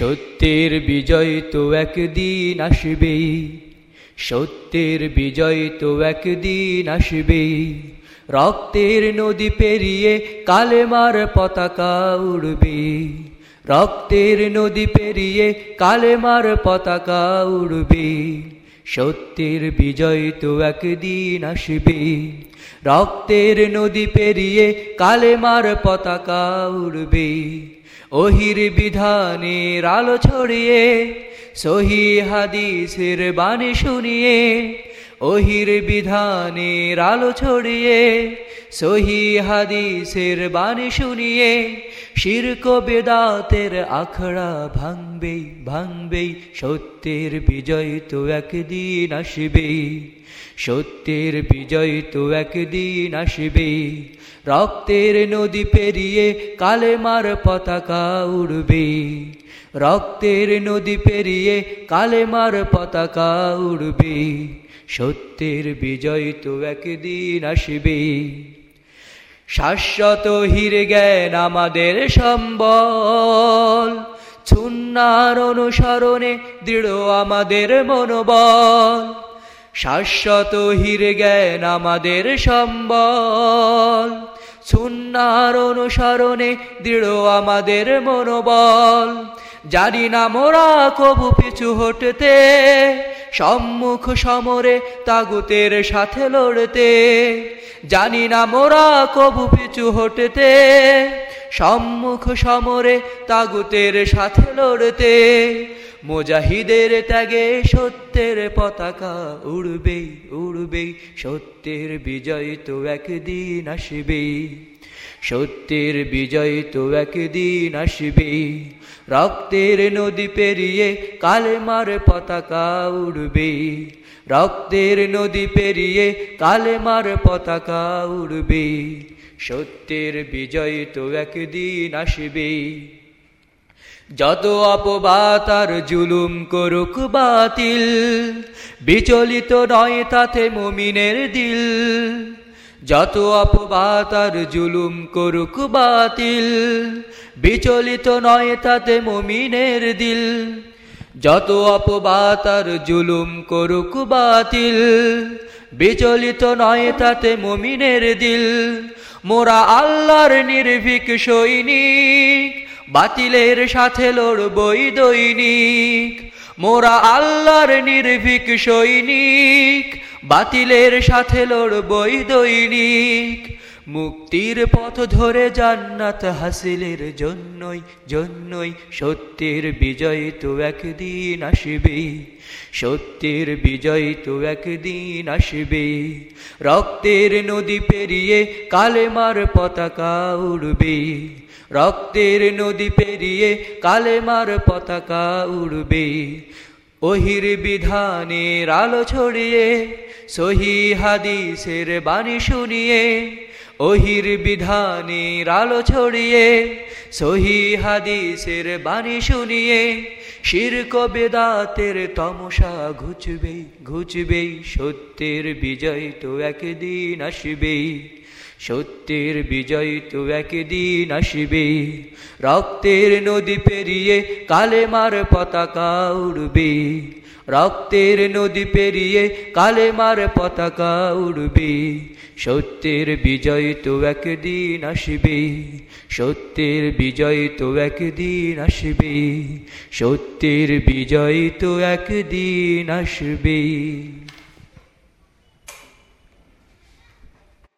সত্যের বিজয় তো একদিন আসবে সত্যের বিজয় তো একদিন আসবে রক্তের নদী পেরিয়ে কালেমার পতাকা উড়বে, রক্তের নদী পেরিয়ে কালেমার পতাকা উড়বে, সত্যের বিজয় তো একদিন আসবে। রক্তের নদী পেরিয়ে কালেমার পতাকা উড়বে ওহির বিধানের আলো ছড়িয়ে সহি হাদিসের বাণী শুনিয়ে ওহির বিধানের আলো ছড়িয়ে, সহি হাদিসের বাণী শুনিয়ে, শিরক বেদাতের আখড়া ভাঙবে ভাঙবে সত্যের বিজয় তো একদিন আসবে। সত্যের বিজয় তো একদিন আসবে। রক্তের নদী পেরিয়ে কালেমার পতাকা উড়বে। রক্তের নদী পেরিয়ে কালেমার পতাকা উড়বে। সত্যের বিজয় তো একদিন আসবে। শাশ্বত হিরে জ্ঞান আমাদের সম্বল ছুন্নার অনুসরণে দৃঢ় আমাদের মনোবল। শাশ্বত হিরে জ্ঞান আমাদের সম্বল সুন্নার অনুসরণে দৃঢ় আমাদের মনোবল। জানি না মোরা কবু পিছু হটতে সম্মুখ সমরে তাগুতের সাথে লড়তে। জানি না মোরা কবু পিছু হটতে। সম্মুখ সমরে তাগুতের সাথে লড়তে। মুজাহিদের ত্যাগে সত্যের পতাকা উড়বেই উড়বেই। সত্যের বিজয় তো একদিন আসবে সত্যের বিজয় তো একদিন আসবে। রক্তের নদী পেরিয়ে কালেমার পতাকা উড়বে। রক্তের নদী পেরিয়ে কালেমার পতাকা উড়বে। সত্যের বিজয় তো একদিন আসবে। যত অপবাত আর জুলুম করুক বাতিল, বিচলিত নয় তাতে মমিনের দিল। যত অপবাত আর জুলুম করুক বাতিল, বিচলিত নয় তাতে মমিনের দিল। যত অপবাত আর জুলুম করুক বাতিল, বিচলিত নয় তাতে মমিনের দিল। মোরা আল্লাহর নির্ভীক সৈনিক, বাতিলের সাথে লড়বই দৈনিক। মোরা আল্লাহর নির্ভীক সৈনিক বাতিলের সাথে লড়বই দৈনিক। মুক্তির পথ ধরে জান্নাত হাসিলের জন্যই জন্যই সত্যের বিজয় তো একদিন আসবে। সত্যের বিজয় তো একদিন আসবে। রক্তের নদী পেরিয়ে কালেমার পতাকা উড়বে। রক্তের নদী পেরিয়ে কালেমার পতাকা উড়বে। ওহির বিধানের আলো ছড়িয়ে, সহি হাদিসের বাণী শুনিয়ে, ওহির বিধানের আলো ছড়িয়ে, সহি হাদিসের বাণী শুনিয়ে, শিরক বেদাতের তমসা ঘুচবে ঘুচবে, সত্যের বিজয় তো একদিন আসবে সত্যের বিজয় তো একদিন আসবে। রক্তের নদী পেরিয়ে কালেমার পতাকা উড়বে। রক্তের নদী পেরিয়ে কালেমার পতাকা উড়বে। সত্যের বিজয় তো একদিন আসবে। সত্যের বিজয় তো একদিন আসবে। সত্যের বিজয় তো একদিন আসবে।